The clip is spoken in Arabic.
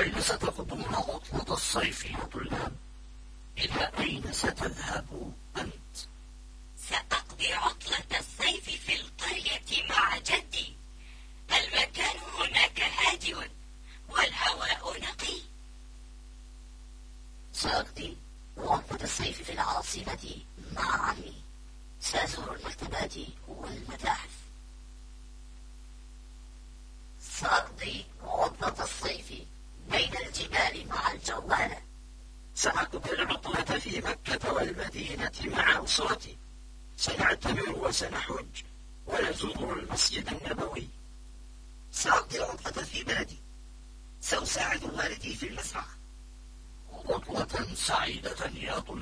أين ستقضون عطلة الصيف يا طلاب؟ إلى أين ستذهب أنت؟ سأقضي عطلة الصيف في القرية مع جدي المكان هناك هادئ والهواء نقي سأقضي عطلة الصيف في العاصمة مع عمي سأزور المكتبات والمتاحف سأقضي عطلة الصيف بين الجبال مع الجوالة سأقضي العطلة في مكة والمدينة مع أسرتي سنعتمر وسنحج ونزور المسجد النبوي. سأقضي العطلة في بلدي. سأساعد والدي في المزرعة عطلة سعيدة يا طلاب.